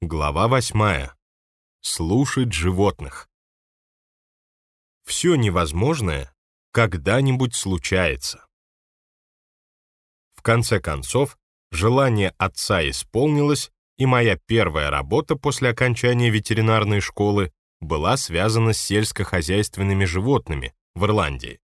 Глава восьмая. Слушать животных. Все невозможное когда-нибудь случается. В конце концов, желание отца исполнилось, и моя первая работа после окончания ветеринарной школы была связана с сельскохозяйственными животными в Ирландии.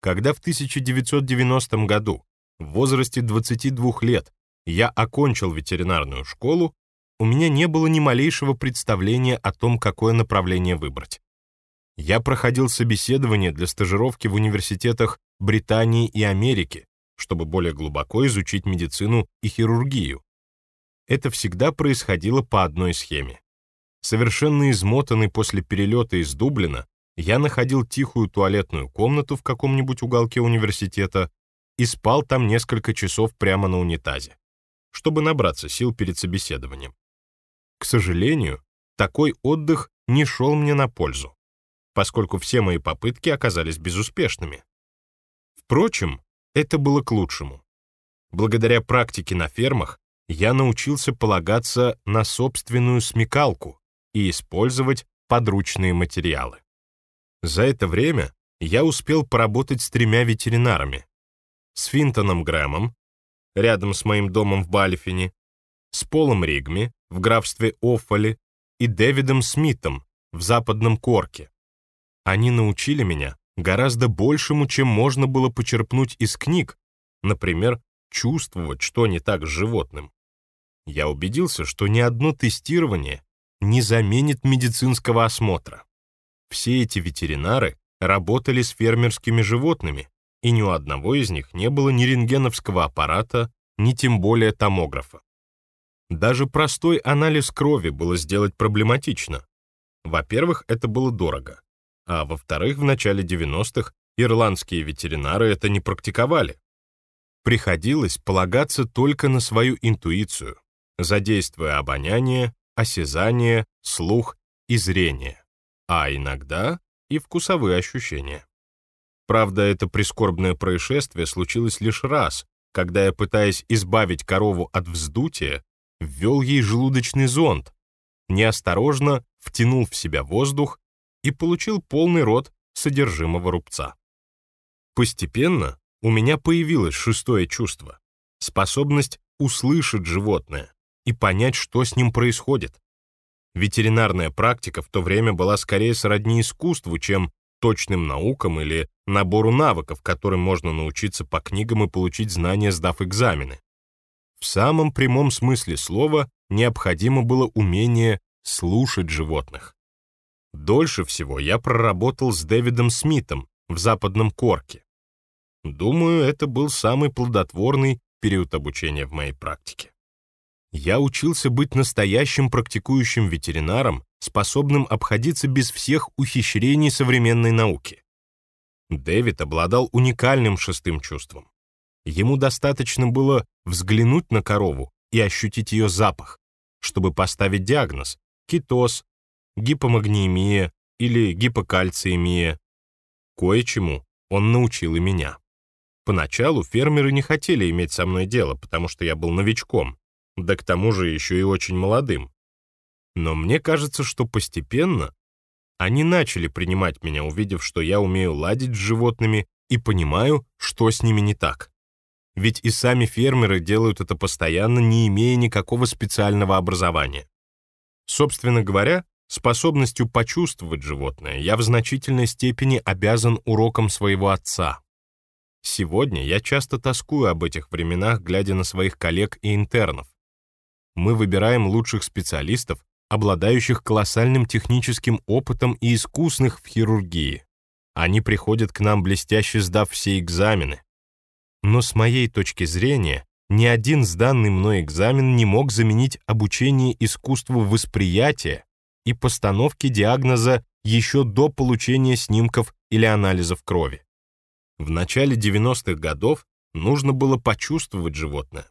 Когда в 1990 году, в возрасте 22 лет, я окончил ветеринарную школу, у меня не было ни малейшего представления о том, какое направление выбрать. Я проходил собеседование для стажировки в университетах Британии и Америки, чтобы более глубоко изучить медицину и хирургию. Это всегда происходило по одной схеме. Совершенно измотанный после перелета из Дублина, я находил тихую туалетную комнату в каком-нибудь уголке университета и спал там несколько часов прямо на унитазе, чтобы набраться сил перед собеседованием. К сожалению, такой отдых не шел мне на пользу, поскольку все мои попытки оказались безуспешными. Впрочем, это было к лучшему. Благодаря практике на фермах я научился полагаться на собственную смекалку и использовать подручные материалы. За это время я успел поработать с тремя ветеринарами. С Финтоном Грэмом, рядом с моим домом в Балифине, с Полом Ригми в графстве Оффоли и Дэвидом Смитом в западном Корке. Они научили меня гораздо большему, чем можно было почерпнуть из книг, например, чувствовать, что не так с животным. Я убедился, что ни одно тестирование не заменит медицинского осмотра. Все эти ветеринары работали с фермерскими животными, и ни у одного из них не было ни рентгеновского аппарата, ни тем более томографа. Даже простой анализ крови было сделать проблематично. Во-первых, это было дорого, а во-вторых, в начале 90-х ирландские ветеринары это не практиковали. Приходилось полагаться только на свою интуицию, задействуя обоняние, осязание, слух и зрение а иногда и вкусовые ощущения. Правда, это прискорбное происшествие случилось лишь раз, когда я, пытаясь избавить корову от вздутия, ввел ей желудочный зонд, неосторожно втянул в себя воздух и получил полный рот содержимого рубца. Постепенно у меня появилось шестое чувство — способность услышать животное и понять, что с ним происходит. Ветеринарная практика в то время была скорее сродни искусству, чем точным наукам или набору навыков, которым можно научиться по книгам и получить знания, сдав экзамены. В самом прямом смысле слова необходимо было умение слушать животных. Дольше всего я проработал с Дэвидом Смитом в Западном Корке. Думаю, это был самый плодотворный период обучения в моей практике. Я учился быть настоящим практикующим ветеринаром, способным обходиться без всех ухищрений современной науки. Дэвид обладал уникальным шестым чувством. Ему достаточно было взглянуть на корову и ощутить ее запах, чтобы поставить диагноз – китоз, гипомагниемия или гипокальциемия. Кое-чему он научил и меня. Поначалу фермеры не хотели иметь со мной дело, потому что я был новичком, да к тому же еще и очень молодым. Но мне кажется, что постепенно они начали принимать меня, увидев, что я умею ладить с животными и понимаю, что с ними не так. Ведь и сами фермеры делают это постоянно, не имея никакого специального образования. Собственно говоря, способностью почувствовать животное я в значительной степени обязан урокам своего отца. Сегодня я часто тоскую об этих временах, глядя на своих коллег и интернов мы выбираем лучших специалистов, обладающих колоссальным техническим опытом и искусных в хирургии. Они приходят к нам блестяще сдав все экзамены. Но с моей точки зрения, ни один сданный мной экзамен не мог заменить обучение искусству восприятия и постановки диагноза еще до получения снимков или анализов крови. В начале 90-х годов нужно было почувствовать животное,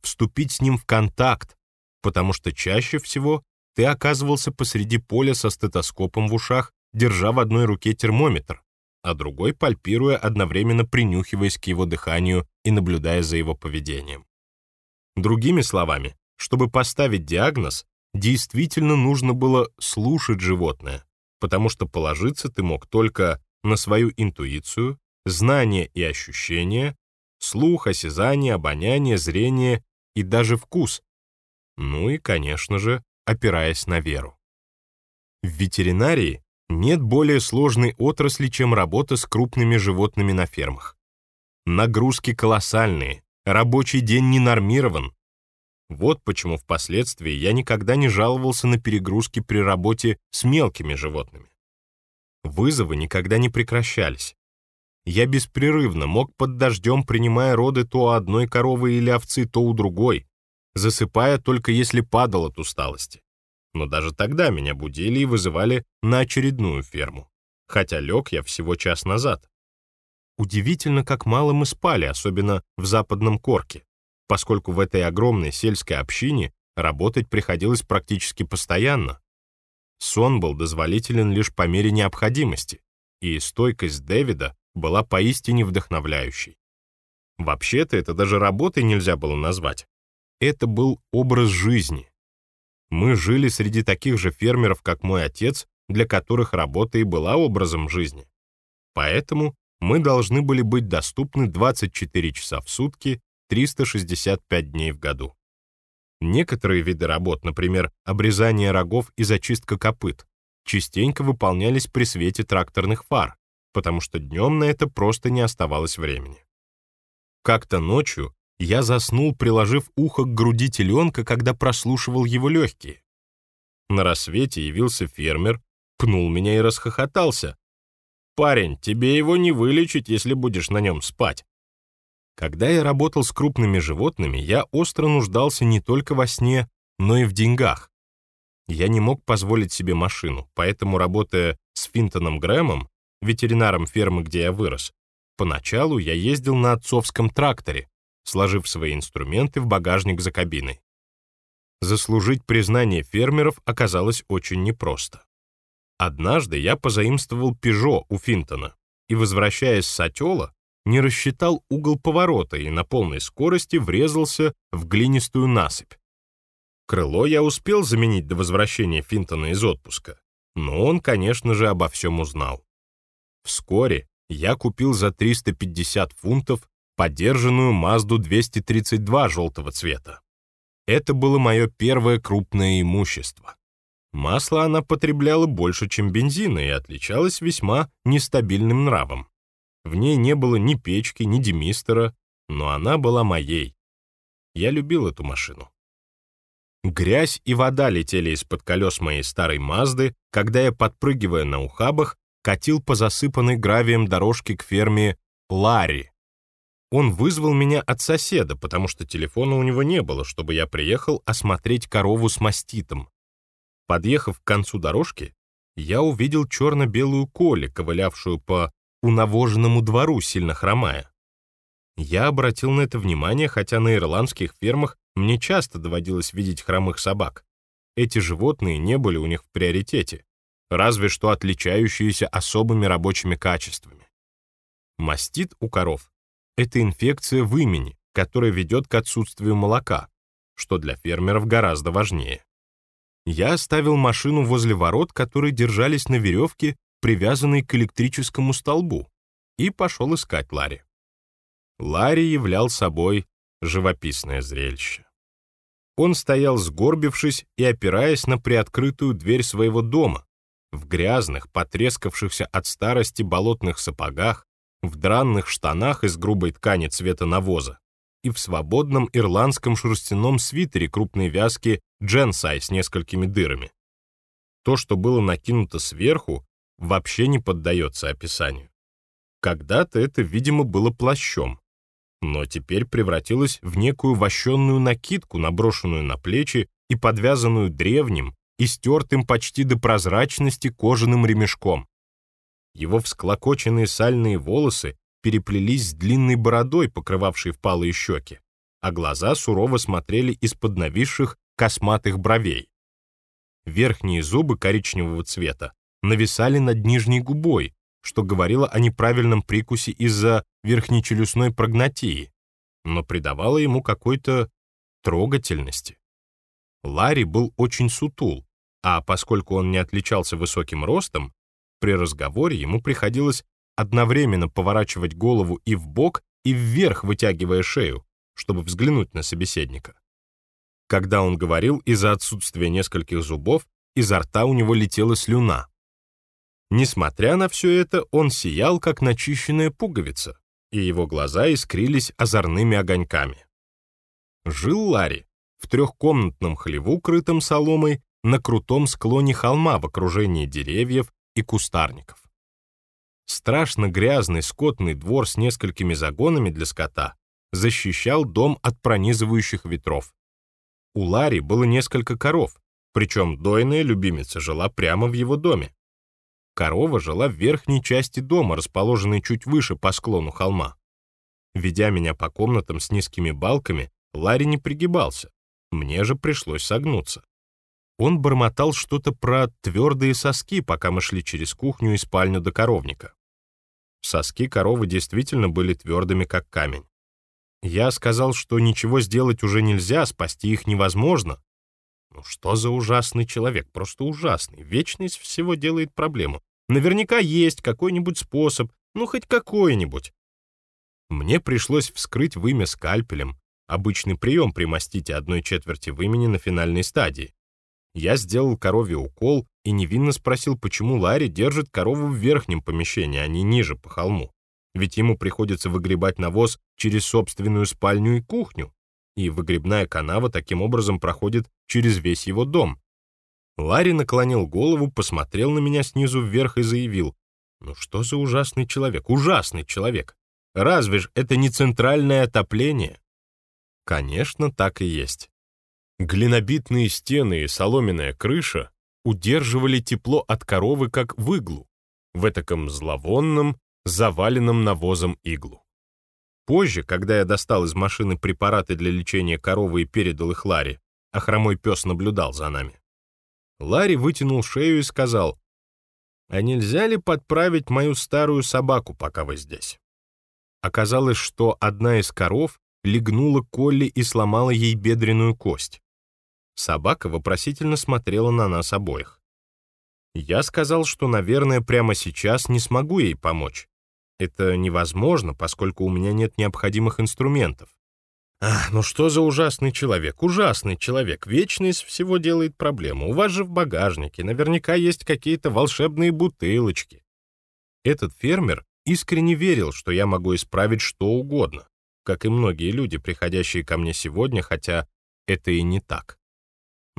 вступить с ним в контакт, потому что чаще всего ты оказывался посреди поля со стетоскопом в ушах, держа в одной руке термометр, а другой пальпируя, одновременно принюхиваясь к его дыханию и наблюдая за его поведением. Другими словами, чтобы поставить диагноз, действительно нужно было слушать животное, потому что положиться ты мог только на свою интуицию, знания и ощущения, слух, осязание, обоняние, зрение и даже вкус. Ну и, конечно же, опираясь на веру. В ветеринарии нет более сложной отрасли, чем работа с крупными животными на фермах. Нагрузки колоссальные, рабочий день не нормирован. Вот почему впоследствии я никогда не жаловался на перегрузки при работе с мелкими животными. Вызовы никогда не прекращались. Я беспрерывно мог под дождем, принимая роды то у одной коровы или овцы, то у другой, засыпая только если падал от усталости. Но даже тогда меня будили и вызывали на очередную ферму, хотя лег я всего час назад. Удивительно, как мало мы спали, особенно в западном Корке, поскольку в этой огромной сельской общине работать приходилось практически постоянно. Сон был дозволителен лишь по мере необходимости, и стойкость Дэвида была поистине вдохновляющей. Вообще-то это даже работой нельзя было назвать. Это был образ жизни. Мы жили среди таких же фермеров, как мой отец, для которых работа и была образом жизни. Поэтому мы должны были быть доступны 24 часа в сутки, 365 дней в году. Некоторые виды работ, например, обрезание рогов и зачистка копыт, частенько выполнялись при свете тракторных фар, потому что днем на это просто не оставалось времени. Как-то ночью я заснул, приложив ухо к груди теленка, когда прослушивал его легкие. На рассвете явился фермер, пнул меня и расхохотался. «Парень, тебе его не вылечить, если будешь на нем спать». Когда я работал с крупными животными, я остро нуждался не только во сне, но и в деньгах. Я не мог позволить себе машину, поэтому, работая с Финтоном Грэмом, ветеринаром фермы, где я вырос, поначалу я ездил на отцовском тракторе, сложив свои инструменты в багажник за кабиной. Заслужить признание фермеров оказалось очень непросто. Однажды я позаимствовал «Пежо» у Финтона и, возвращаясь с Отела, не рассчитал угол поворота и на полной скорости врезался в глинистую насыпь. Крыло я успел заменить до возвращения Финтона из отпуска, но он, конечно же, обо всем узнал. Вскоре я купил за 350 фунтов подержанную Мазду 232 желтого цвета. Это было мое первое крупное имущество. Масло она потребляла больше, чем бензина, и отличалась весьма нестабильным нравом. В ней не было ни печки, ни демистера, но она была моей. Я любил эту машину. Грязь и вода летели из-под колес моей старой Мазды, когда я, подпрыгивая на ухабах, катил по засыпанной гравием дорожке к ферме Ларри, он вызвал меня от соседа, потому что телефона у него не было, чтобы я приехал осмотреть корову с маститом. Подъехав к концу дорожки, я увидел черно-белую Коли, ковылявшую по унавоженному двору, сильно хромая. Я обратил на это внимание, хотя на ирландских фермах мне часто доводилось видеть хромых собак. Эти животные не были у них в приоритете, разве что отличающиеся особыми рабочими качествами. Мастит у коров это инфекция в имени, которая ведет к отсутствию молока, что для фермеров гораздо важнее. Я оставил машину возле ворот, которые держались на веревке, привязанной к электрическому столбу, и пошел искать Ларри. Ларри являл собой живописное зрелище. Он стоял сгорбившись и опираясь на приоткрытую дверь своего дома, в грязных, потрескавшихся от старости болотных сапогах, в дранных штанах из грубой ткани цвета навоза и в свободном ирландском шерстяном свитере крупной вязки дженсай с несколькими дырами. То, что было накинуто сверху, вообще не поддается описанию. Когда-то это, видимо, было плащом, но теперь превратилось в некую вощенную накидку, наброшенную на плечи и подвязанную древним и стертым почти до прозрачности кожаным ремешком. Его всклокоченные сальные волосы переплелись с длинной бородой, покрывавшей впалые щеки, а глаза сурово смотрели из-под нависших косматых бровей. Верхние зубы коричневого цвета нависали над нижней губой, что говорило о неправильном прикусе из-за верхнечелюстной прогнатии, но придавало ему какой-то трогательности. Ларри был очень сутул, а поскольку он не отличался высоким ростом, при разговоре ему приходилось одновременно поворачивать голову и в бок, и вверх, вытягивая шею, чтобы взглянуть на собеседника. Когда он говорил, из-за отсутствия нескольких зубов, изо рта у него летела слюна. Несмотря на все это, он сиял, как начищенная пуговица, и его глаза искрились озорными огоньками. Жил Ларри в трехкомнатном хлеву, крытом соломой, на крутом склоне холма в окружении деревьев и кустарников. Страшно грязный скотный двор с несколькими загонами для скота защищал дом от пронизывающих ветров. У Ларри было несколько коров, причем дойная любимица жила прямо в его доме. Корова жила в верхней части дома, расположенной чуть выше по склону холма. Ведя меня по комнатам с низкими балками, Ларри не пригибался. Мне же пришлось согнуться. Он бормотал что-то про твердые соски, пока мы шли через кухню и спальню до коровника. Соски коровы действительно были твердыми, как камень. Я сказал, что ничего сделать уже нельзя, спасти их невозможно. Ну что за ужасный человек, просто ужасный. Вечность всего делает проблему. Наверняка есть какой-нибудь способ, ну хоть какой-нибудь. Мне пришлось вскрыть вымя скальпелем, обычный прием при мастите одной четверти вымени на финальной стадии. Я сделал корове укол и невинно спросил, почему Ларри держит корову в верхнем помещении, а не ниже по холму. Ведь ему приходится выгребать навоз через собственную спальню и кухню, и выгребная канава таким образом проходит через весь его дом. Ларри наклонил голову, посмотрел на меня снизу вверх и заявил, «Ну что за ужасный человек, ужасный человек! Разве ж это не центральное отопление?» Конечно, так и есть. Глинобитные стены и соломенная крыша удерживали тепло от коровы как в иглу, в этаком зловонном, заваленном навозом иглу. Позже, когда я достал из машины препараты для лечения коровы и передал их Ларе, а хромой пес наблюдал за нами. Ларри вытянул шею и сказал, «А нельзя ли подправить мою старую собаку, пока вы здесь?» Оказалось, что одна из коров легнула Колли и сломала ей бедренную кость. Собака вопросительно смотрела на нас обоих. Я сказал, что, наверное, прямо сейчас не смогу ей помочь. Это невозможно, поскольку у меня нет необходимых инструментов. Ах, ну что за ужасный человек, ужасный человек. Вечно из всего делает проблему. У вас же в багажнике наверняка есть какие-то волшебные бутылочки. Этот фермер искренне верил, что я могу исправить что угодно, как и многие люди, приходящие ко мне сегодня, хотя это и не так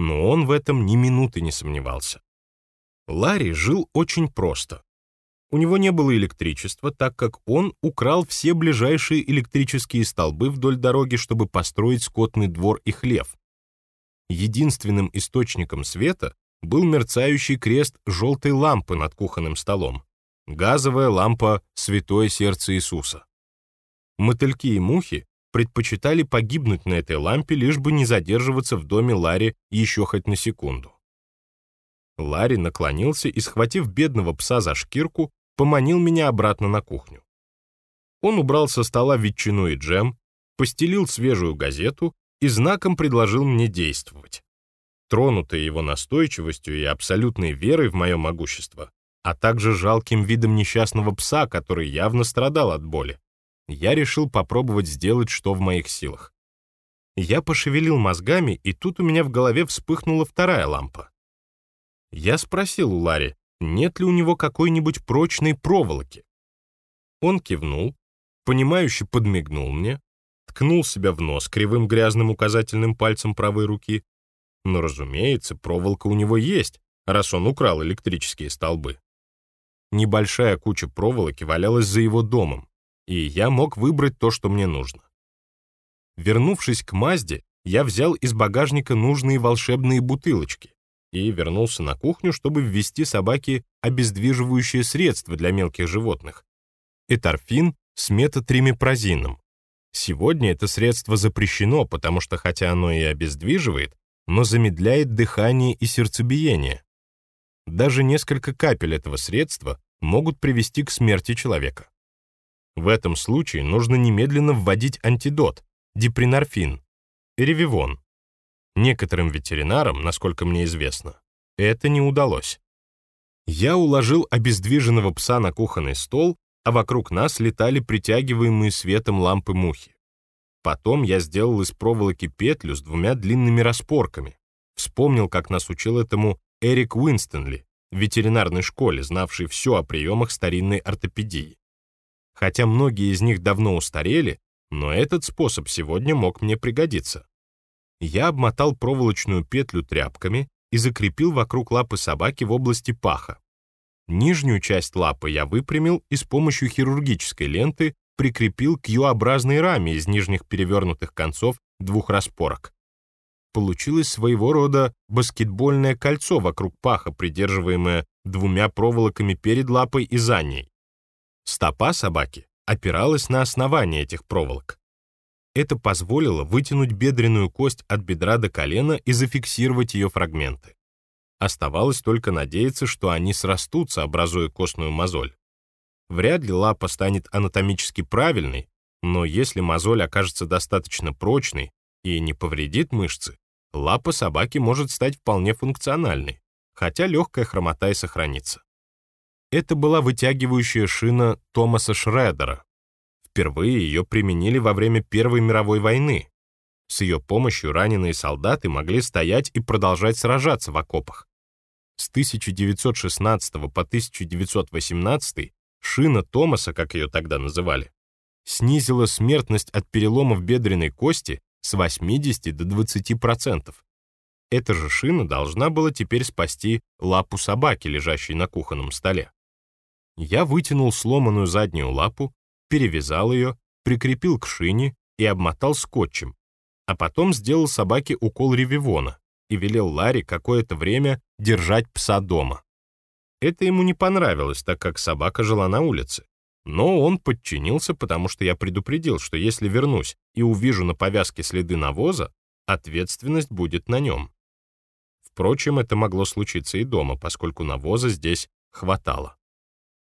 но он в этом ни минуты не сомневался. Ларри жил очень просто. У него не было электричества, так как он украл все ближайшие электрические столбы вдоль дороги, чтобы построить скотный двор и хлев. Единственным источником света был мерцающий крест желтой лампы над кухонным столом, газовая лампа «Святое сердце Иисуса». Мотыльки и мухи предпочитали погибнуть на этой лампе, лишь бы не задерживаться в доме Ларри еще хоть на секунду. Ларри наклонился и, схватив бедного пса за шкирку, поманил меня обратно на кухню. Он убрал со стола ветчину и джем, постелил свежую газету и знаком предложил мне действовать. Тронутый его настойчивостью и абсолютной верой в мое могущество, а также жалким видом несчастного пса, который явно страдал от боли, я решил попробовать сделать, что в моих силах. Я пошевелил мозгами, и тут у меня в голове вспыхнула вторая лампа. Я спросил у Ларри, нет ли у него какой-нибудь прочной проволоки. Он кивнул, понимающе подмигнул мне, ткнул себя в нос кривым грязным указательным пальцем правой руки. Но, разумеется, проволока у него есть, раз он украл электрические столбы. Небольшая куча проволоки валялась за его домом и я мог выбрать то, что мне нужно. Вернувшись к Мазде, я взял из багажника нужные волшебные бутылочки и вернулся на кухню, чтобы ввести собаке обездвиживающее средство для мелких животных — эторфин с метатримипрозином. Сегодня это средство запрещено, потому что хотя оно и обездвиживает, но замедляет дыхание и сердцебиение. Даже несколько капель этого средства могут привести к смерти человека. В этом случае нужно немедленно вводить антидот, дипринорфин, ревивон. Некоторым ветеринарам, насколько мне известно, это не удалось. Я уложил обездвиженного пса на кухонный стол, а вокруг нас летали притягиваемые светом лампы мухи. Потом я сделал из проволоки петлю с двумя длинными распорками. Вспомнил, как нас учил этому Эрик Уинстонли, в ветеринарной школе, знавший все о приемах старинной ортопедии. Хотя многие из них давно устарели, но этот способ сегодня мог мне пригодиться. Я обмотал проволочную петлю тряпками и закрепил вокруг лапы собаки в области паха. Нижнюю часть лапы я выпрямил и с помощью хирургической ленты прикрепил к Ю-образной раме из нижних перевернутых концов двух распорок. Получилось своего рода баскетбольное кольцо вокруг паха, придерживаемое двумя проволоками перед лапой и за ней. Стопа собаки опиралась на основание этих проволок. Это позволило вытянуть бедренную кость от бедра до колена и зафиксировать ее фрагменты. Оставалось только надеяться, что они срастутся, образуя костную мозоль. Вряд ли лапа станет анатомически правильной, но если мозоль окажется достаточно прочной и не повредит мышцы, лапа собаки может стать вполне функциональной, хотя легкая хромота и сохранится. Это была вытягивающая шина Томаса Шредера, Впервые ее применили во время Первой мировой войны. С ее помощью раненые солдаты могли стоять и продолжать сражаться в окопах. С 1916 по 1918 шина Томаса, как ее тогда называли, снизила смертность от переломов бедренной кости с 80 до 20%. Эта же шина должна была теперь спасти лапу собаки, лежащей на кухонном столе. Я вытянул сломанную заднюю лапу перевязал ее, прикрепил к шине и обмотал скотчем, а потом сделал собаке укол ревивона и велел Ларе какое-то время держать пса дома. Это ему не понравилось, так как собака жила на улице. Но он подчинился, потому что я предупредил, что если вернусь и увижу на повязке следы навоза, ответственность будет на нем. Впрочем, это могло случиться и дома, поскольку навоза здесь хватало.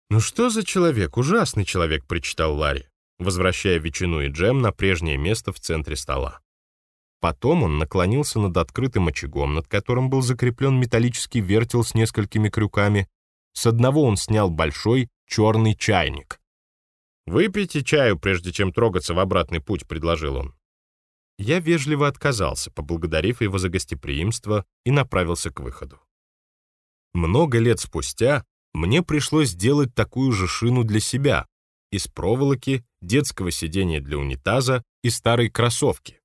«Ну что за человек? Ужасный человек», — прочитал Ларри, возвращая ветчину и джем на прежнее место в центре стола. Потом он наклонился над открытым очагом, над которым был закреплен металлический вертел с несколькими крюками. С одного он снял большой черный чайник. «Выпейте чаю, прежде чем трогаться в обратный путь», — предложил он. Я вежливо отказался, поблагодарив его за гостеприимство, и направился к выходу. Много лет спустя мне пришлось сделать такую же шину для себя из проволоки, детского сидения для унитаза и старой кроссовки.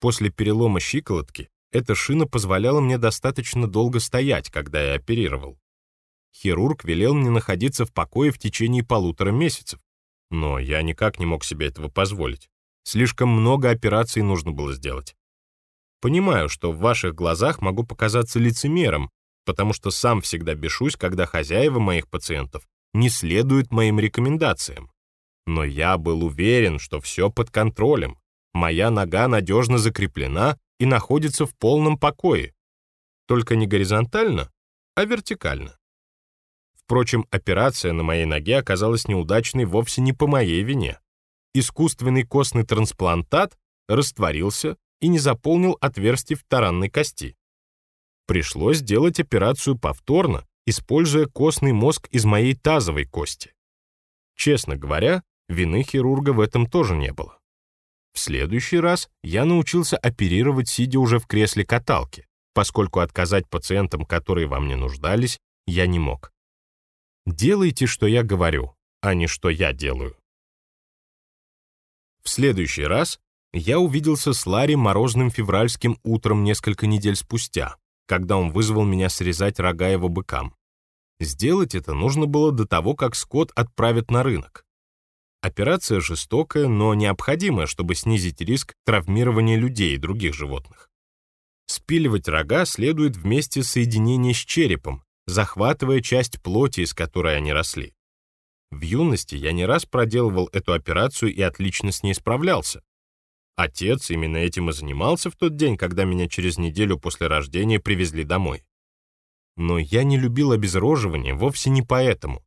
После перелома щиколотки эта шина позволяла мне достаточно долго стоять, когда я оперировал. Хирург велел мне находиться в покое в течение полутора месяцев, но я никак не мог себе этого позволить. Слишком много операций нужно было сделать. Понимаю, что в ваших глазах могу показаться лицемером, потому что сам всегда бешусь, когда хозяева моих пациентов не следуют моим рекомендациям. Но я был уверен, что все под контролем. Моя нога надежно закреплена и находится в полном покое. Только не горизонтально, а вертикально. Впрочем, операция на моей ноге оказалась неудачной вовсе не по моей вине. Искусственный костный трансплантат растворился и не заполнил отверстий в таранной кости. Пришлось сделать операцию повторно, используя костный мозг из моей тазовой кости. Честно говоря, вины хирурга в этом тоже не было. В следующий раз я научился оперировать, сидя уже в кресле каталки, поскольку отказать пациентам, которые во мне нуждались, я не мог. Делайте, что я говорю, а не что я делаю. В следующий раз я увиделся с Ларри морозным февральским утром несколько недель спустя, когда он вызвал меня срезать рога его быкам. Сделать это нужно было до того, как скот отправят на рынок. Операция жестокая, но необходимая, чтобы снизить риск травмирования людей и других животных. Спиливать рога следует вместе соединения с черепом, захватывая часть плоти, из которой они росли. В юности я не раз проделывал эту операцию и отлично с ней справлялся. Отец именно этим и занимался в тот день, когда меня через неделю после рождения привезли домой. Но я не любил обезроживание вовсе не поэтому.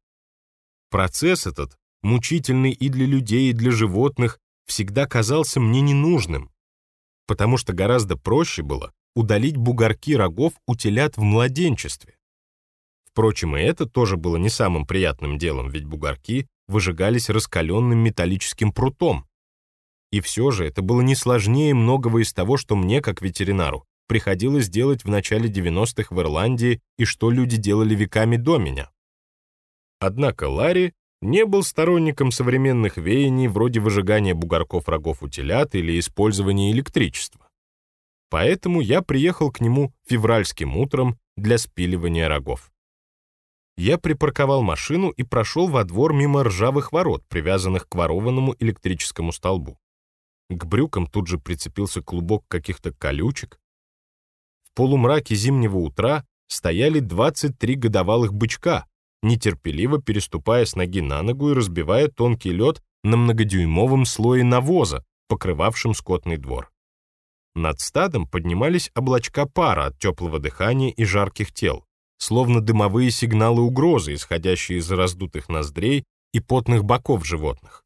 Процесс этот, мучительный и для людей, и для животных, всегда казался мне ненужным. потому что гораздо проще было удалить бугорки рогов у телят в младенчестве. Впрочем, и это тоже было не самым приятным делом, ведь бугорки выжигались раскаленным металлическим прутом. И все же это было не сложнее многого из того, что мне, как ветеринару, приходилось делать в начале 90-х в Ирландии и что люди делали веками до меня. Однако Ларри не был сторонником современных веяний вроде выжигания бугорков рогов у телят или использования электричества. Поэтому я приехал к нему февральским утром для спиливания рогов. Я припарковал машину и прошел во двор мимо ржавых ворот, привязанных к ворованному электрическому столбу. К брюкам тут же прицепился клубок каких-то колючек. В полумраке зимнего утра стояли 23 годовалых бычка, нетерпеливо переступая с ноги на ногу и разбивая тонкий лед на многодюймовом слое навоза, покрывавшем скотный двор. Над стадом поднимались облачка пара от теплого дыхания и жарких тел, словно дымовые сигналы угрозы, исходящие из раздутых ноздрей и потных боков животных.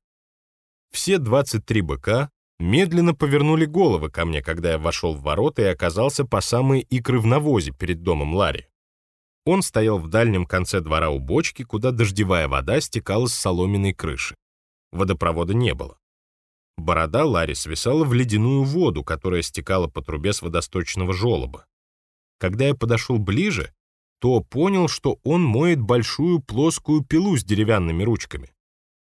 Все 23 быка медленно повернули головы ко мне, когда я вошел в ворота и оказался по самые икры в навозе перед домом Ларри. Он стоял в дальнем конце двора у бочки, куда дождевая вода стекала с соломенной крыши. Водопровода не было. Борода Ларри свисала в ледяную воду, которая стекала по трубе с водосточного желоба. Когда я подошел ближе, то понял, что он моет большую плоскую пилу с деревянными ручками.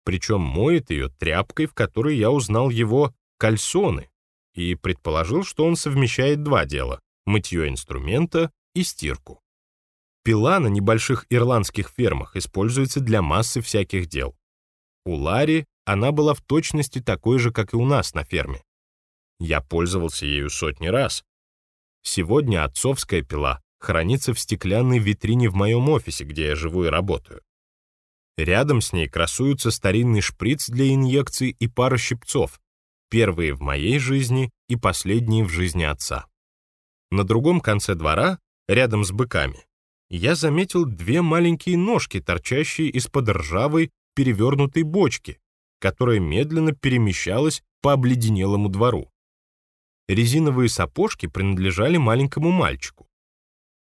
Причем моет ее тряпкой, в которой я узнал его кальсоны, и предположил, что он совмещает два дела — мытье инструмента и стирку. Пила на небольших ирландских фермах используется для массы всяких дел. У Ларри она была в точности такой же, как и у нас на ферме. Я пользовался ею сотни раз. Сегодня отцовская пила хранится в стеклянной витрине в моем офисе, где я живу и работаю. Рядом с ней красуются старинный шприц для инъекций и пара щипцов, первые в моей жизни и последние в жизни отца. На другом конце двора, рядом с быками, я заметил две маленькие ножки, торчащие из-под ржавой перевернутой бочки, которая медленно перемещалась по обледенелому двору. Резиновые сапожки принадлежали маленькому мальчику.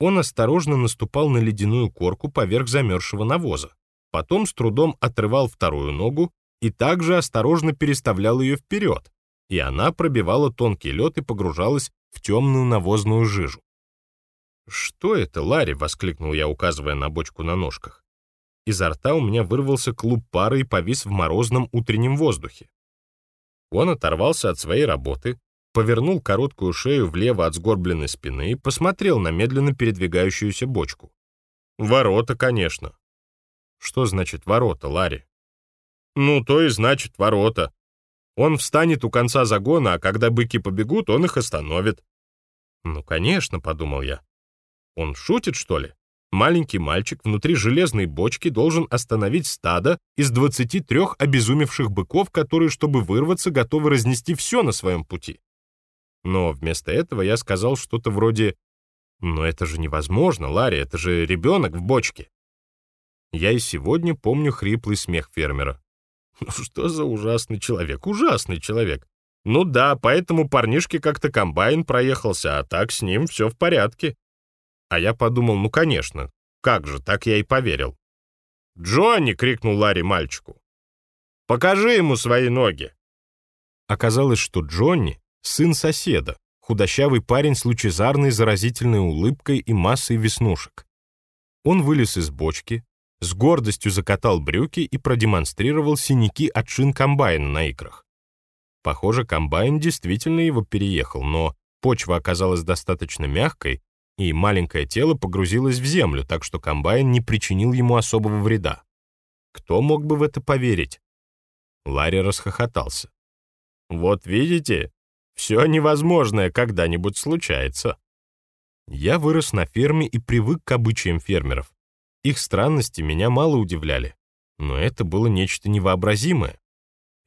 Он осторожно наступал на ледяную корку поверх замерзшего навоза, потом с трудом отрывал вторую ногу и также осторожно переставлял ее вперед, и она пробивала тонкий лед и погружалась в темную навозную жижу. «Что это, Ларри?» — воскликнул я, указывая на бочку на ножках. Изо рта у меня вырвался клуб пары и повис в морозном утреннем воздухе. Он оторвался от своей работы, повернул короткую шею влево от сгорбленной спины и посмотрел на медленно передвигающуюся бочку. «Ворота, конечно». «Что значит ворота, Ларри?» «Ну, то и значит ворота. Он встанет у конца загона, а когда быки побегут, он их остановит». «Ну, конечно», — подумал я. Он шутит, что ли? Маленький мальчик внутри железной бочки должен остановить стадо из 23 обезумевших быков, которые, чтобы вырваться, готовы разнести все на своем пути. Но вместо этого я сказал что-то вроде «Но это же невозможно, Ларри, это же ребенок в бочке». Я и сегодня помню хриплый смех фермера. Ну что за ужасный человек, ужасный человек. Ну да, поэтому парнишке как-то комбайн проехался, а так с ним все в порядке. А я подумал, ну, конечно, как же, так я и поверил. «Джонни!» — крикнул Ларри мальчику. «Покажи ему свои ноги!» Оказалось, что Джонни — сын соседа, худощавый парень с лучезарной заразительной улыбкой и массой веснушек. Он вылез из бочки, с гордостью закатал брюки и продемонстрировал синяки от шин комбайна на икрах. Похоже, комбайн действительно его переехал, но почва оказалась достаточно мягкой, и маленькое тело погрузилось в землю, так что комбайн не причинил ему особого вреда. Кто мог бы в это поверить? Ларри расхохотался. «Вот видите, все невозможное когда-нибудь случается». Я вырос на ферме и привык к обычаям фермеров. Их странности меня мало удивляли, но это было нечто невообразимое.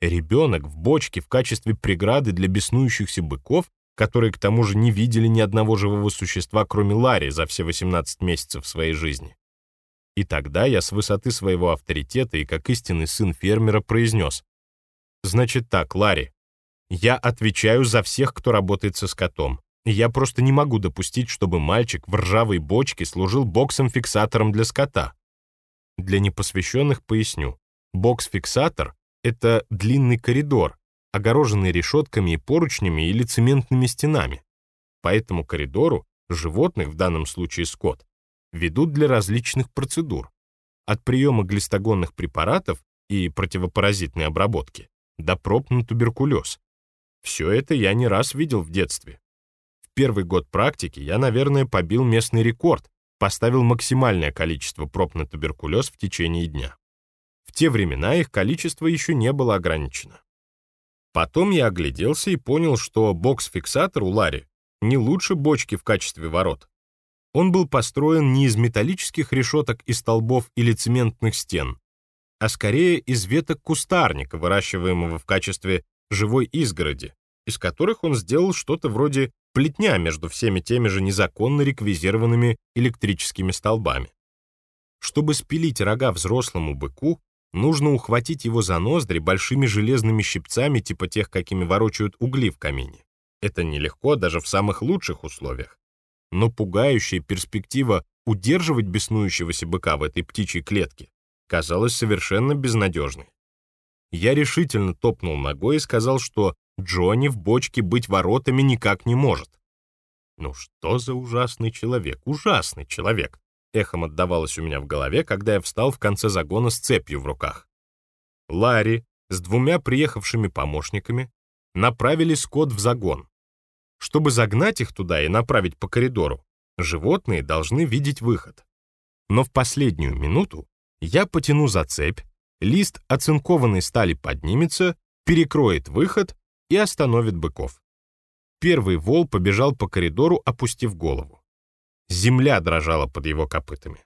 Ребенок в бочке в качестве преграды для беснующихся быков которые к тому же не видели ни одного живого существа, кроме Ларри, за все 18 месяцев своей жизни. И тогда я с высоты своего авторитета и как истинный сын фермера произнес. «Значит так, Ларри, Я отвечаю за всех, кто работает со скотом. Я просто не могу допустить, чтобы мальчик в ржавой бочке служил боксом-фиксатором для скота. Для непосвященных поясню. Бокс-фиксатор — это длинный коридор, огороженный решетками и поручнями или цементными стенами. По этому коридору животных, в данном случае скот, ведут для различных процедур. От приема глистогонных препаратов и противопаразитной обработки до проб на туберкулез. Все это я не раз видел в детстве первый год практики я, наверное, побил местный рекорд, поставил максимальное количество проб на туберкулез в течение дня. В те времена их количество еще не было ограничено. Потом я огляделся и понял, что бокс-фиксатор у Ларри не лучше бочки в качестве ворот. Он был построен не из металлических решеток и столбов или цементных стен, а скорее из веток кустарника, выращиваемого в качестве живой изгороди, из которых он сделал что-то вроде плетня между всеми теми же незаконно реквизированными электрическими столбами. Чтобы спилить рога взрослому быку, нужно ухватить его за ноздри большими железными щипцами типа тех, какими ворочают угли в камине. Это нелегко даже в самых лучших условиях. Но пугающая перспектива удерживать беснующегося быка в этой птичьей клетке казалась совершенно безнадежной. Я решительно топнул ногой и сказал, что Джонни в бочке быть воротами никак не может. Ну что за ужасный человек, ужасный человек, эхом отдавалось у меня в голове, когда я встал в конце загона с цепью в руках. Ларри с двумя приехавшими помощниками направили скот в загон. Чтобы загнать их туда и направить по коридору, животные должны видеть выход. Но в последнюю минуту я потяну за цепь, лист оцинкованной стали поднимется, перекроет выход, и остановит быков. Первый вол побежал по коридору, опустив голову. Земля дрожала под его копытами.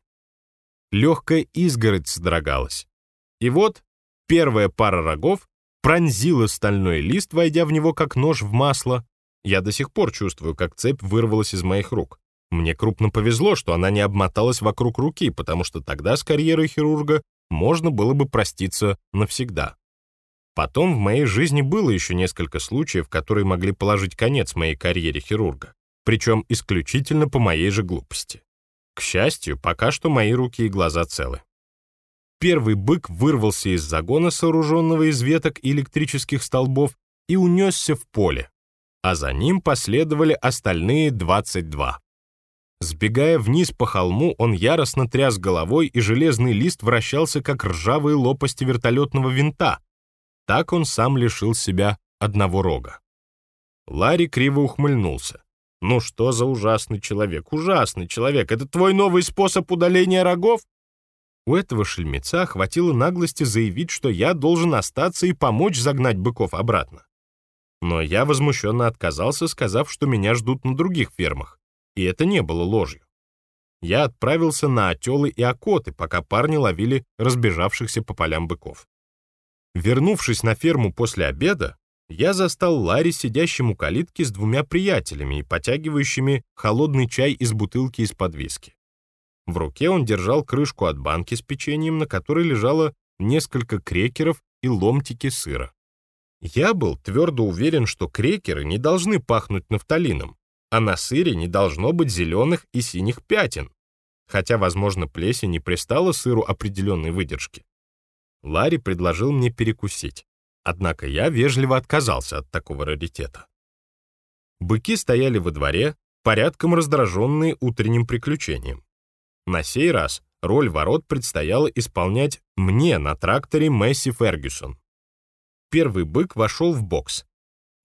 Легкая изгородь содрогалась. И вот первая пара рогов пронзила стальной лист, войдя в него как нож в масло. Я до сих пор чувствую, как цепь вырвалась из моих рук. Мне крупно повезло, что она не обмоталась вокруг руки, потому что тогда с карьерой хирурга можно было бы проститься навсегда. Потом в моей жизни было еще несколько случаев, которые могли положить конец моей карьере хирурга, причем исключительно по моей же глупости. К счастью, пока что мои руки и глаза целы. Первый бык вырвался из загона, сооруженного из веток и электрических столбов, и унесся в поле, а за ним последовали остальные 22. Сбегая вниз по холму, он яростно тряс головой, и железный лист вращался, как ржавые лопасти вертолетного винта, так он сам лишил себя одного рога. Ларри криво ухмыльнулся. «Ну что за ужасный человек? Ужасный человек! Это твой новый способ удаления рогов?» У этого шельмеца хватило наглости заявить, что я должен остаться и помочь загнать быков обратно. Но я возмущенно отказался, сказав, что меня ждут на других фермах, и это не было ложью. Я отправился на отелы и окоты, пока парни ловили разбежавшихся по полям быков. Вернувшись на ферму после обеда, я застал Ларри сидящим у калитки с двумя приятелями и потягивающими холодный чай из бутылки из-под виски. В руке он держал крышку от банки с печеньем, на которой лежало несколько крекеров и ломтики сыра. Я был твердо уверен, что крекеры не должны пахнуть нафталином, а на сыре не должно быть зеленых и синих пятен, хотя, возможно, плесень не пристала сыру определенной выдержки. Ларри предложил мне перекусить, однако я вежливо отказался от такого раритета. Быки стояли во дворе, порядком раздраженные утренним приключением. На сей раз роль ворот предстояло исполнять мне на тракторе Месси Фергюсон. Первый бык вошел в бокс.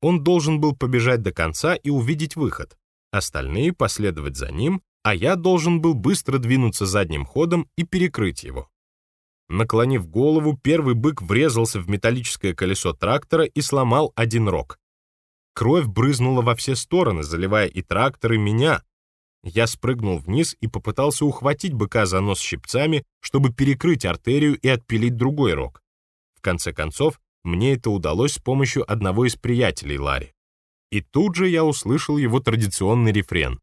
Он должен был побежать до конца и увидеть выход, остальные последовать за ним, а я должен был быстро двинуться задним ходом и перекрыть его. Наклонив голову, первый бык врезался в металлическое колесо трактора и сломал один рог. Кровь брызнула во все стороны, заливая и трактор, и меня. Я спрыгнул вниз и попытался ухватить быка за нос щипцами, чтобы перекрыть артерию и отпилить другой рог. В конце концов, мне это удалось с помощью одного из приятелей Ларри. И тут же я услышал его традиционный рефрен.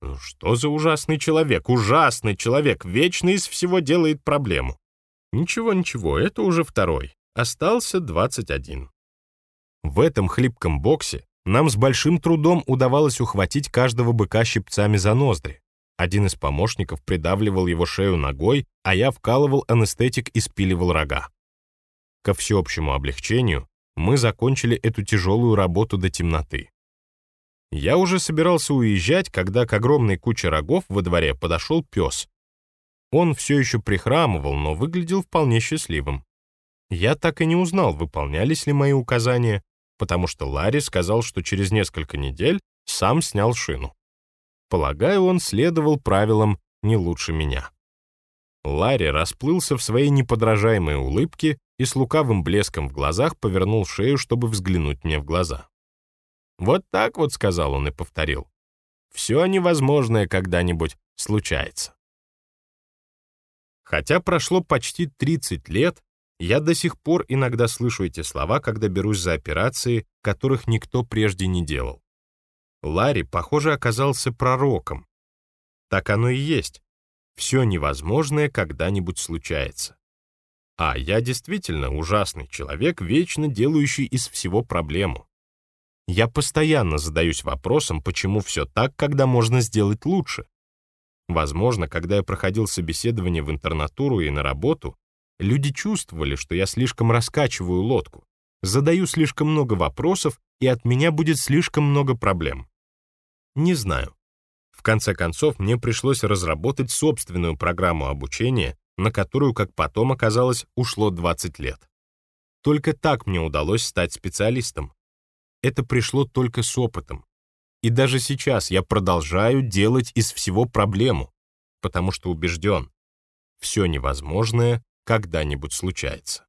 «Ну что за ужасный человек, ужасный человек, вечно из всего делает проблему». Ничего, ничего, это уже второй. Остался 21. В этом хлипком боксе нам с большим трудом удавалось ухватить каждого быка щипцами за ноздри. Один из помощников придавливал его шею ногой, а я вкалывал анестетик и спиливал рога. Ко всеобщему облегчению мы закончили эту тяжелую работу до темноты. Я уже собирался уезжать, когда к огромной куче рогов во дворе подошел пес. Он все еще прихрамывал, но выглядел вполне счастливым. Я так и не узнал, выполнялись ли мои указания, потому что Ларри сказал, что через несколько недель сам снял шину. Полагаю, он следовал правилам не лучше меня. Ларри расплылся в своей неподражаемой улыбке и с лукавым блеском в глазах повернул шею, чтобы взглянуть мне в глаза. «Вот так вот», — сказал он и повторил. «Все невозможное когда-нибудь случается». Хотя прошло почти 30 лет, я до сих пор иногда слышу эти слова, когда берусь за операции, которых никто прежде не делал. Ларри, похоже, оказался пророком. Так оно и есть. Все невозможное когда-нибудь случается. А я действительно ужасный человек, вечно делающий из всего проблему. Я постоянно задаюсь вопросом, почему все так, когда можно сделать лучше. Возможно, когда я проходил собеседование в интернатуру и на работу, Люди чувствовали, что я слишком раскачиваю лодку, задаю слишком много вопросов, и от меня будет слишком много проблем. Не знаю. В конце концов, мне пришлось разработать собственную программу обучения, на которую, как потом оказалось, ушло 20 лет. Только так мне удалось стать специалистом. Это пришло только с опытом. И даже сейчас я продолжаю делать из всего проблему, потому что убежден, все невозможное когда-нибудь случается.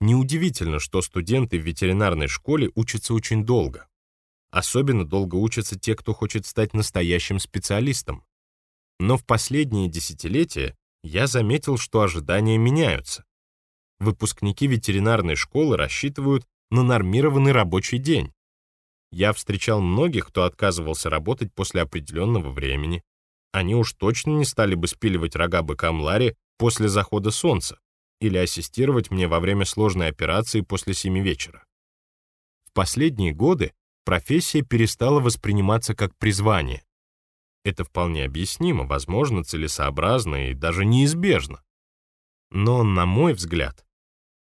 Неудивительно, что студенты в ветеринарной школе учатся очень долго. Особенно долго учатся те, кто хочет стать настоящим специалистом. Но в последние десятилетия я заметил, что ожидания меняются. Выпускники ветеринарной школы рассчитывают на нормированный рабочий день. Я встречал многих, кто отказывался работать после определенного времени. Они уж точно не стали бы спиливать рога быкам Ларри после захода солнца или ассистировать мне во время сложной операции после семи вечера. В последние годы профессия перестала восприниматься как призвание. Это вполне объяснимо, возможно, целесообразно и даже неизбежно. Но, на мой взгляд,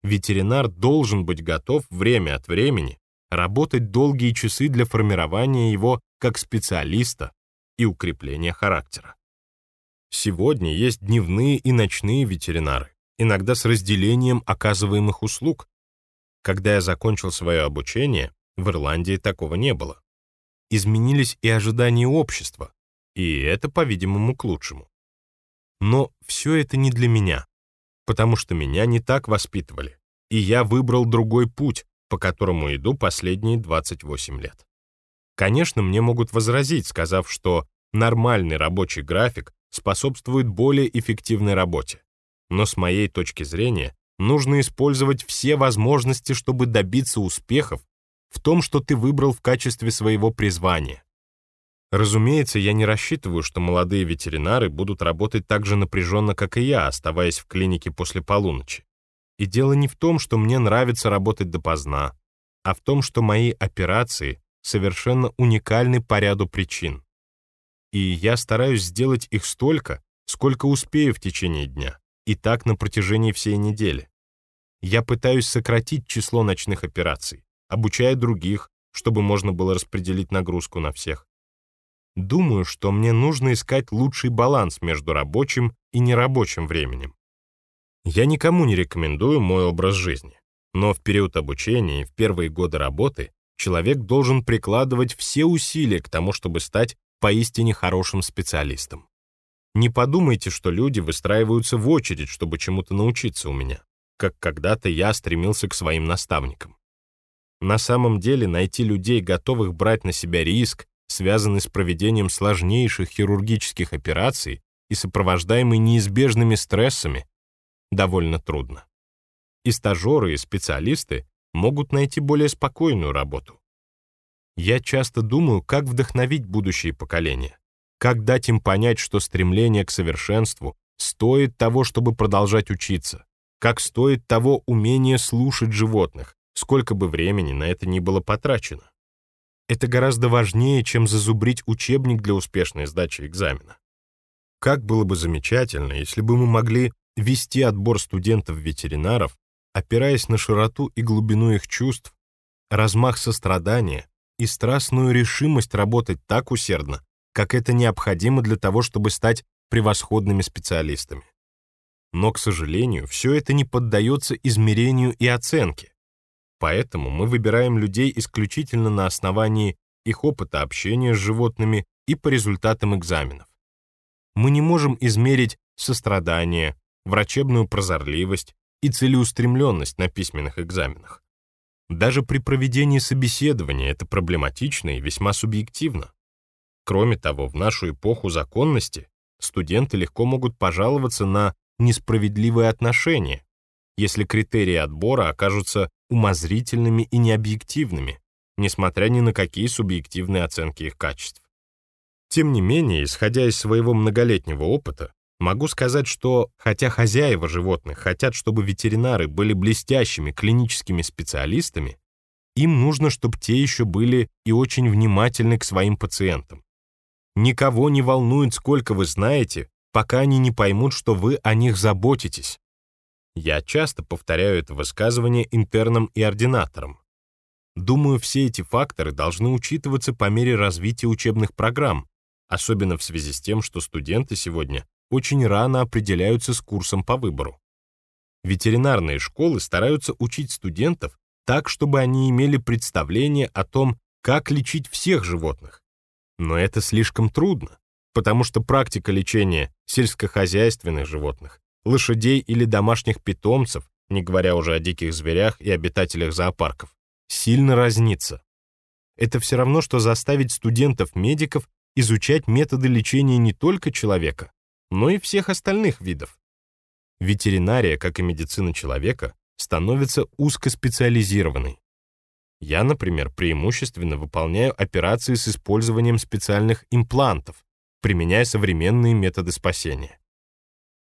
ветеринар должен быть готов время от времени работать долгие часы для формирования его как специалиста и укрепления характера. Сегодня есть дневные и ночные ветеринары, иногда с разделением оказываемых услуг. Когда я закончил свое обучение, в Ирландии такого не было. Изменились и ожидания общества, и это, по-видимому, к лучшему. Но все это не для меня, потому что меня не так воспитывали, и я выбрал другой путь, по которому иду последние 28 лет. Конечно, мне могут возразить, сказав, что нормальный рабочий график способствует более эффективной работе. Но с моей точки зрения, нужно использовать все возможности, чтобы добиться успехов в том, что ты выбрал в качестве своего призвания. Разумеется, я не рассчитываю, что молодые ветеринары будут работать так же напряженно, как и я, оставаясь в клинике после полуночи. И дело не в том, что мне нравится работать допоздна, а в том, что мои операции совершенно уникальны по ряду причин и я стараюсь сделать их столько, сколько успею в течение дня, и так на протяжении всей недели. Я пытаюсь сократить число ночных операций, обучая других, чтобы можно было распределить нагрузку на всех. Думаю, что мне нужно искать лучший баланс между рабочим и нерабочим временем. Я никому не рекомендую мой образ жизни, но в период обучения и в первые годы работы человек должен прикладывать все усилия к тому, чтобы стать поистине хорошим специалистом. Не подумайте, что люди выстраиваются в очередь, чтобы чему-то научиться у меня, как когда-то я стремился к своим наставникам. На самом деле найти людей, готовых брать на себя риск, связанный с проведением сложнейших хирургических операций и сопровождаемый неизбежными стрессами, довольно трудно. И стажеры, и специалисты могут найти более спокойную работу. Я часто думаю, как вдохновить будущие поколения, как дать им понять, что стремление к совершенству стоит того, чтобы продолжать учиться, как стоит того умения слушать животных, сколько бы времени на это ни было потрачено. Это гораздо важнее, чем зазубрить учебник для успешной сдачи экзамена. Как было бы замечательно, если бы мы могли вести отбор студентов-ветеринаров, опираясь на широту и глубину их чувств, размах сострадания и страстную решимость работать так усердно, как это необходимо для того, чтобы стать превосходными специалистами. Но, к сожалению, все это не поддается измерению и оценке. Поэтому мы выбираем людей исключительно на основании их опыта общения с животными и по результатам экзаменов. Мы не можем измерить сострадание, врачебную прозорливость и целеустремленность на письменных экзаменах. Даже при проведении собеседования это проблематично и весьма субъективно. Кроме того, в нашу эпоху законности студенты легко могут пожаловаться на несправедливые отношения, если критерии отбора окажутся умозрительными и необъективными, несмотря ни на какие субъективные оценки их качеств. Тем не менее, исходя из своего многолетнего опыта, могу сказать, что хотя хозяева животных хотят, чтобы ветеринары были блестящими клиническими специалистами, им нужно, чтобы те еще были и очень внимательны к своим пациентам. Никого не волнует, сколько вы знаете, пока они не поймут, что вы о них заботитесь. Я часто повторяю это высказывание интернам и ординаторам. Думаю, все эти факторы должны учитываться по мере развития учебных программ, особенно в связи с тем, что студенты сегодня очень рано определяются с курсом по выбору. Ветеринарные школы стараются учить студентов так, чтобы они имели представление о том, как лечить всех животных. Но это слишком трудно, потому что практика лечения сельскохозяйственных животных лошадей или домашних питомцев, не говоря уже о диких зверях и обитателях зоопарков, сильно разнится. Это все равно, что заставить студентов-медиков изучать методы лечения не только человека, но и всех остальных видов. Ветеринария, как и медицина человека, становится узкоспециализированной. Я, например, преимущественно выполняю операции с использованием специальных имплантов, применяя современные методы спасения.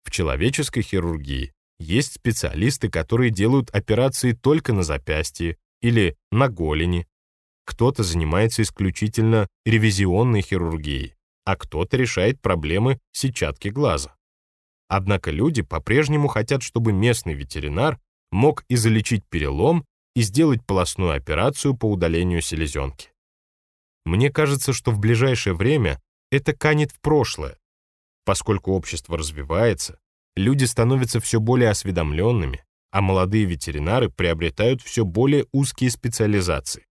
В человеческой хирургии есть специалисты, которые делают операции только на запястье или на голени. Кто-то занимается исключительно ревизионной хирургией, а кто-то решает проблемы сетчатки глаза. Однако люди по-прежнему хотят, чтобы местный ветеринар мог и залечить перелом, и сделать полостную операцию по удалению селезенки. Мне кажется, что в ближайшее время это канет в прошлое, Поскольку общество развивается, люди становятся все более осведомленными, а молодые ветеринары приобретают все более узкие специализации.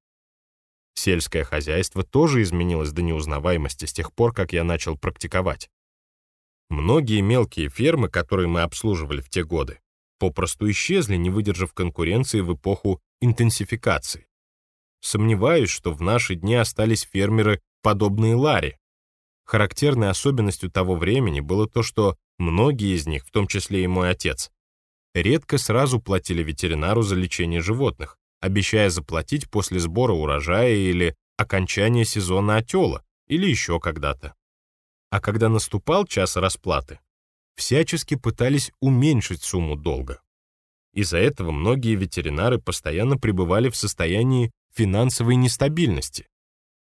Сельское хозяйство тоже изменилось до неузнаваемости с тех пор, как я начал практиковать. Многие мелкие фермы, которые мы обслуживали в те годы, попросту исчезли, не выдержав конкуренции в эпоху интенсификации. Сомневаюсь, что в наши дни остались фермеры, подобные Ларе, Характерной особенностью того времени было то, что многие из них, в том числе и мой отец, редко сразу платили ветеринару за лечение животных, обещая заплатить после сбора урожая или окончания сезона отела, или еще когда-то. А когда наступал час расплаты, всячески пытались уменьшить сумму долга. Из-за этого многие ветеринары постоянно пребывали в состоянии финансовой нестабильности,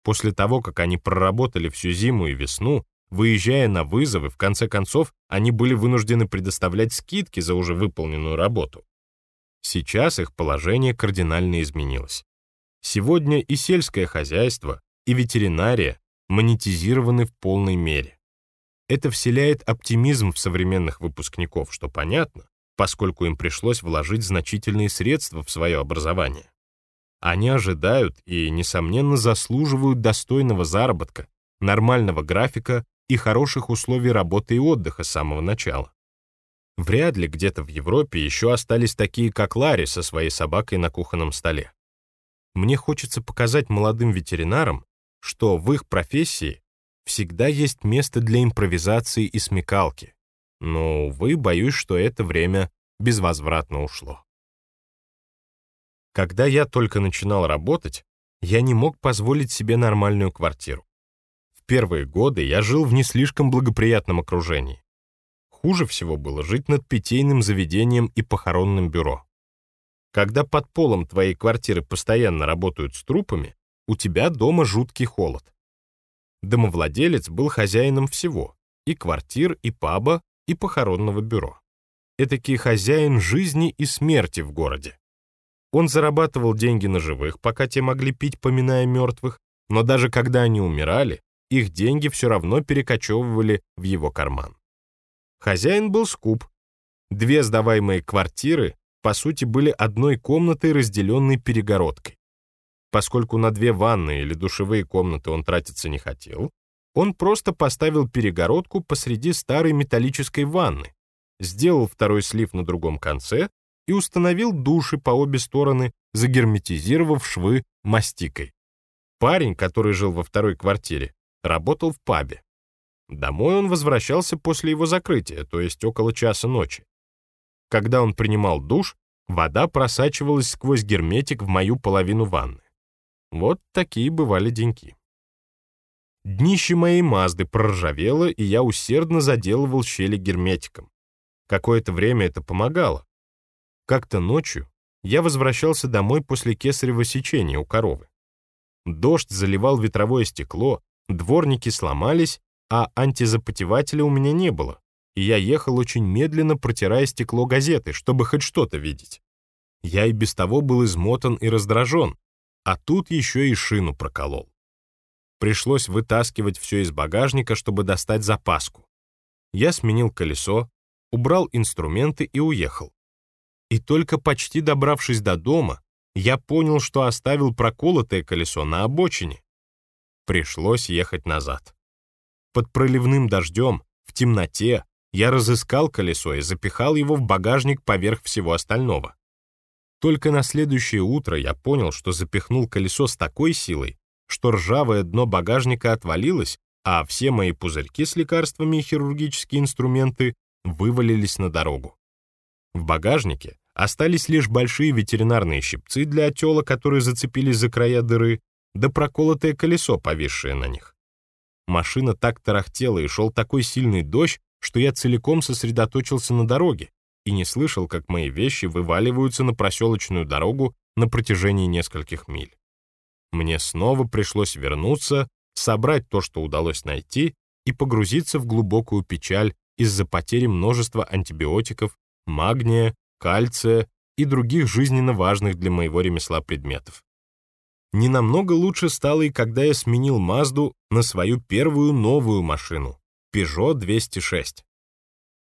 После того, как они проработали всю зиму и весну, выезжая на вызовы, в конце концов, они были вынуждены предоставлять скидки за уже выполненную работу. Сейчас их положение кардинально изменилось. Сегодня и сельское хозяйство, и ветеринария монетизированы в полной мере. Это вселяет оптимизм в современных выпускников, что понятно, поскольку им пришлось вложить значительные средства в свое образование. Они ожидают и, несомненно, заслуживают достойного заработка, нормального графика и хороших условий работы и отдыха с самого начала. Вряд ли где-то в Европе еще остались такие, как Ларри со своей собакой на кухонном столе. Мне хочется показать молодым ветеринарам, что в их профессии всегда есть место для импровизации и смекалки. Но, увы, боюсь, что это время безвозвратно ушло. Когда я только начинал работать, я не мог позволить себе нормальную квартиру. В первые годы я жил в не слишком благоприятном окружении. Хуже всего было жить над питейным заведением и похоронным бюро. Когда под полом твоей квартиры постоянно работают с трупами, у тебя дома жуткий холод. Домовладелец был хозяином всего — и квартир, и паба, и похоронного бюро. Этакий хозяин жизни и смерти в городе. Он зарабатывал деньги на живых, пока те могли пить, поминая мертвых, но даже когда они умирали, их деньги все равно перекочевывали в его карман. Хозяин был скуп. Две сдаваемые квартиры, по сути, были одной комнатой, разделенной перегородкой. Поскольку на две ванны или душевые комнаты он тратиться не хотел, он просто поставил перегородку посреди старой металлической ванны, сделал второй слив на другом конце и установил души по обе стороны, загерметизировав швы мастикой. Парень, который жил во второй квартире, работал в пабе. Домой он возвращался после его закрытия, то есть около часа ночи. Когда он принимал душ, вода просачивалась сквозь герметик в мою половину ванны. Вот такие бывали деньки. Днище моей Мазды проржавело, и я усердно заделывал щели герметиком. Какое-то время это помогало. Как-то ночью я возвращался домой после кесарево сечения у коровы. Дождь заливал ветровое стекло, дворники сломались, а антизапотевателя у меня не было, и я ехал очень медленно, протирая стекло газеты, чтобы хоть что-то видеть. Я и без того был измотан и раздражен, а тут еще и шину проколол. Пришлось вытаскивать все из багажника, чтобы достать запаску. Я сменил колесо, убрал инструменты и уехал. И только почти добравшись до дома, я понял, что оставил проколотое колесо на обочине. Пришлось ехать назад. Под проливным дождем, в темноте, я разыскал колесо и запихал его в багажник поверх всего остального. Только на следующее утро я понял, что запихнул колесо с такой силой, что ржавое дно багажника отвалилось, а все мои пузырьки с лекарствами и хирургические инструменты вывалились на дорогу. В багажнике остались лишь большие ветеринарные щипцы для отела, которые зацепились за края дыры, да проколотое колесо, повисшее на них. Машина так тарахтела и шел такой сильный дождь, что я целиком сосредоточился на дороге и не слышал, как мои вещи вываливаются на проселочную дорогу на протяжении нескольких миль. Мне снова пришлось вернуться, собрать то, что удалось найти, и погрузиться в глубокую печаль из-за потери множества антибиотиков, магния, кальция и других жизненно важных для моего ремесла предметов. Не намного лучше стало и когда я сменил Мазду на свою первую новую машину — Peugeot 206.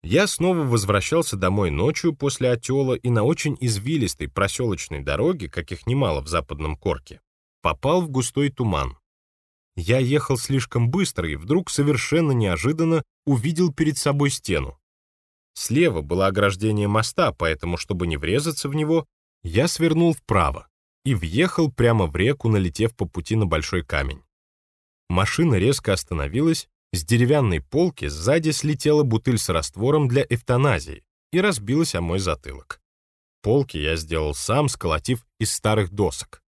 Я снова возвращался домой ночью после отела и на очень извилистой проселочной дороге, каких немало в Западном Корке, попал в густой туман. Я ехал слишком быстро и вдруг совершенно неожиданно увидел перед собой стену. Слева было ограждение моста, поэтому, чтобы не врезаться в него, я свернул вправо и въехал прямо в реку, налетев по пути на большой камень. Машина резко остановилась, с деревянной полки сзади слетела бутыль с раствором для эвтаназии и разбилась о мой затылок. Полки я сделал сам, сколотив из старых досок.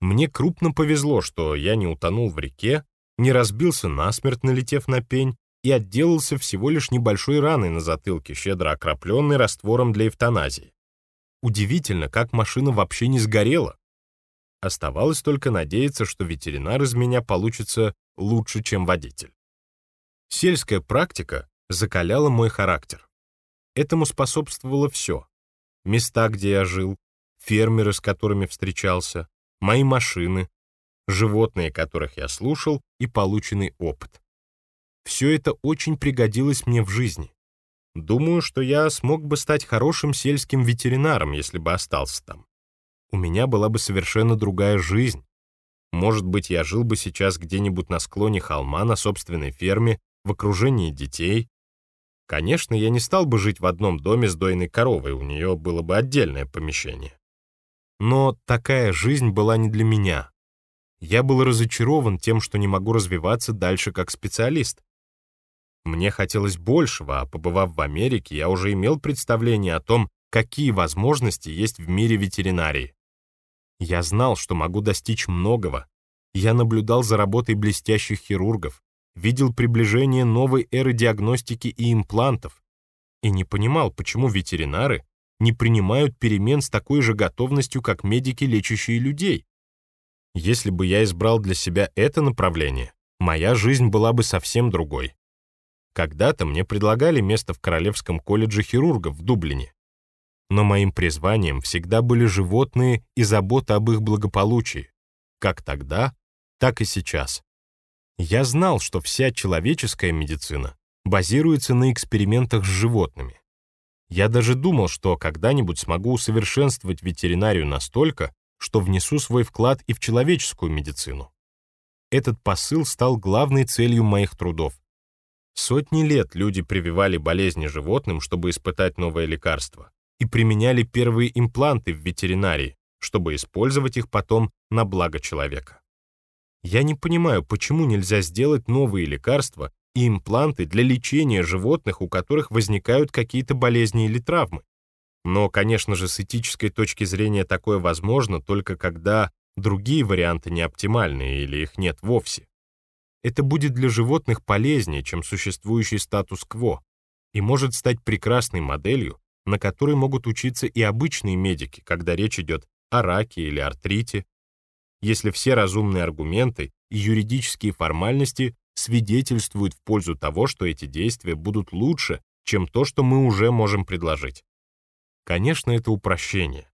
Мне крупно повезло, что я не утонул в реке, не разбился насмерть, налетев на пень, и отделался всего лишь небольшой раной на затылке, щедро окропленной раствором для эвтаназии. Удивительно, как машина вообще не сгорела. Оставалось только надеяться, что ветеринар из меня получится лучше, чем водитель. Сельская практика закаляла мой характер. Этому способствовало все. Места, где я жил, фермеры, с которыми встречался, мои машины, животные, которых я слушал, и полученный опыт. Все это очень пригодилось мне в жизни. Думаю, что я смог бы стать хорошим сельским ветеринаром, если бы остался там. У меня была бы совершенно другая жизнь. Может быть, я жил бы сейчас где-нибудь на склоне холма на собственной ферме, в окружении детей. Конечно, я не стал бы жить в одном доме с дойной коровой, у нее было бы отдельное помещение. Но такая жизнь была не для меня. Я был разочарован тем, что не могу развиваться дальше как специалист. Мне хотелось большего, а побывав в Америке, я уже имел представление о том, какие возможности есть в мире ветеринарии. Я знал, что могу достичь многого. Я наблюдал за работой блестящих хирургов, видел приближение новой эры диагностики и имплантов и не понимал, почему ветеринары не принимают перемен с такой же готовностью, как медики, лечащие людей. Если бы я избрал для себя это направление, моя жизнь была бы совсем другой. Когда-то мне предлагали место в Королевском колледже хирургов в Дублине. Но моим призванием всегда были животные и забота об их благополучии, как тогда, так и сейчас. Я знал, что вся человеческая медицина базируется на экспериментах с животными. Я даже думал, что когда-нибудь смогу усовершенствовать ветеринарию настолько, что внесу свой вклад и в человеческую медицину. Этот посыл стал главной целью моих трудов. Сотни лет люди прививали болезни животным, чтобы испытать новое лекарство, и применяли первые импланты в ветеринарии, чтобы использовать их потом на благо человека. Я не понимаю, почему нельзя сделать новые лекарства и импланты для лечения животных, у которых возникают какие-то болезни или травмы. Но, конечно же, с этической точки зрения такое возможно только когда другие варианты не оптимальны или их нет вовсе. Это будет для животных полезнее, чем существующий статус-кво, и может стать прекрасной моделью, на которой могут учиться и обычные медики, когда речь идет о раке или артрите, если все разумные аргументы и юридические формальности свидетельствуют в пользу того, что эти действия будут лучше, чем то, что мы уже можем предложить. Конечно, это упрощение,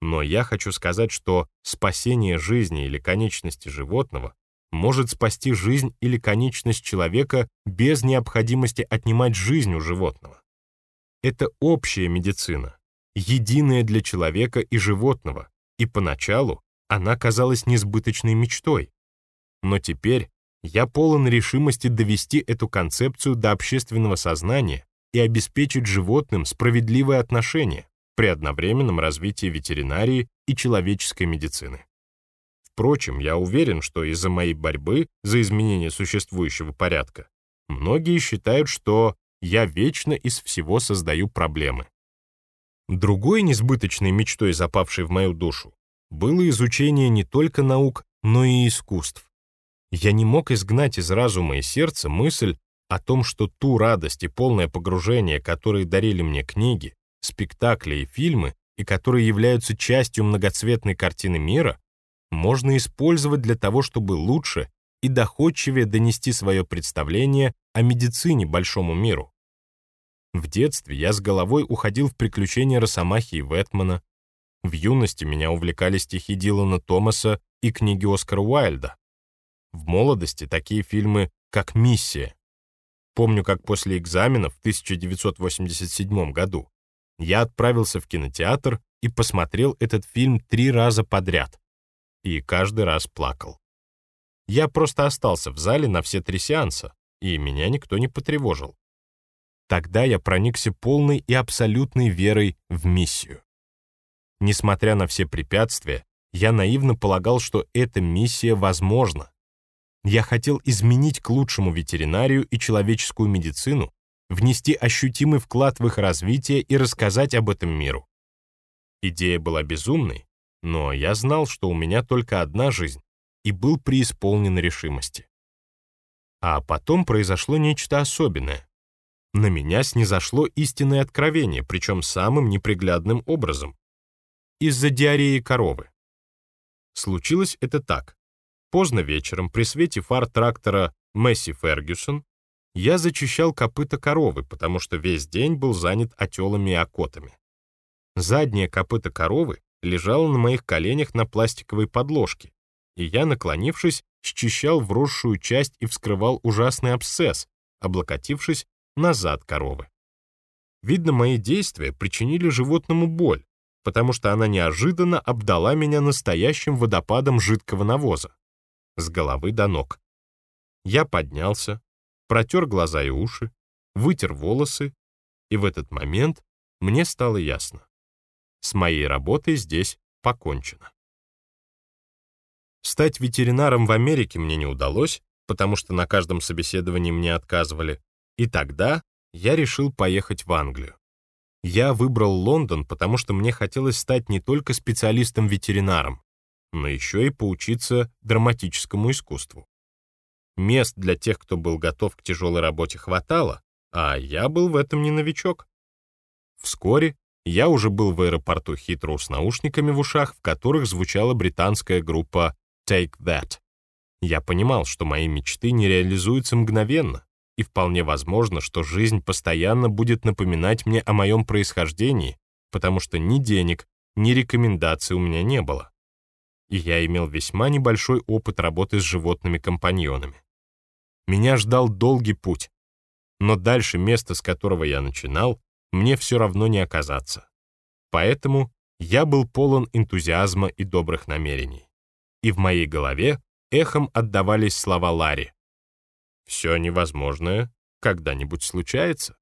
но я хочу сказать, что спасение жизни или конечности животного может спасти жизнь или конечность человека без необходимости отнимать жизнь у животного. Это общая медицина, единая для человека и животного, и поначалу она казалась несбыточной мечтой. Но теперь я полон решимости довести эту концепцию до общественного сознания и обеспечить животным справедливое отношение при одновременном развитии ветеринарии и человеческой медицины. Впрочем, я уверен, что из-за моей борьбы за изменение существующего порядка многие считают, что я вечно из всего создаю проблемы. Другой несбыточной мечтой, запавшей в мою душу, было изучение не только наук, но и искусств. Я не мог изгнать из разума и сердца мысль о том, что ту радость и полное погружение, которые дарили мне книги, спектакли и фильмы, и которые являются частью многоцветной картины мира, можно использовать для того, чтобы лучше и доходчивее донести свое представление о медицине большому миру. В детстве я с головой уходил в приключения Росомахи и Вэтмана. В юности меня увлекали стихи Дилана Томаса и книги Оскара Уайльда. В молодости такие фильмы, как «Миссия». Помню, как после экзаменов в 1987 году я отправился в кинотеатр и посмотрел этот фильм три раза подряд. И каждый раз плакал. Я просто остался в зале на все три сеанса, и меня никто не потревожил. Тогда я проникся полной и абсолютной верой в миссию. Несмотря на все препятствия, я наивно полагал, что эта миссия возможна, я хотел изменить к лучшему ветеринарию и человеческую медицину, внести ощутимый вклад в их развитие и рассказать об этом миру. Идея была безумной, но я знал, что у меня только одна жизнь, и был преисполнен решимости. А потом произошло нечто особенное. На меня снизошло истинное откровение, причем самым неприглядным образом. Из-за диареи коровы. Случилось это так. Поздно вечером при свете фар трактора Месси Фергюсон я зачищал копыта коровы, потому что весь день был занят отелами и окотами. Заднее копыто коровы лежало на моих коленях на пластиковой подложке, и я, наклонившись, счищал вросшую часть и вскрывал ужасный абсцесс, облокотившись назад коровы. Видно, мои действия причинили животному боль, потому что она неожиданно обдала меня настоящим водопадом жидкого навоза с головы до ног. Я поднялся, протер глаза и уши, вытер волосы, и в этот момент мне стало ясно. С моей работой здесь покончено. Стать ветеринаром в Америке мне не удалось, потому что на каждом собеседовании мне отказывали, и тогда я решил поехать в Англию. Я выбрал Лондон, потому что мне хотелось стать не только специалистом-ветеринаром, но еще и поучиться драматическому искусству. Мест для тех, кто был готов к тяжелой работе, хватало, а я был в этом не новичок. Вскоре я уже был в аэропорту Хитроу с наушниками в ушах, в которых звучала британская группа Take That. Я понимал, что мои мечты не реализуются мгновенно, и вполне возможно, что жизнь постоянно будет напоминать мне о моем происхождении, потому что ни денег, ни рекомендаций у меня не было. И я имел весьма небольшой опыт работы с животными-компаньонами. Меня ждал долгий путь, но дальше места, с которого я начинал, мне все равно не оказаться. Поэтому я был полон энтузиазма и добрых намерений. И в моей голове эхом отдавались слова Ларри. «Все невозможное когда-нибудь случается».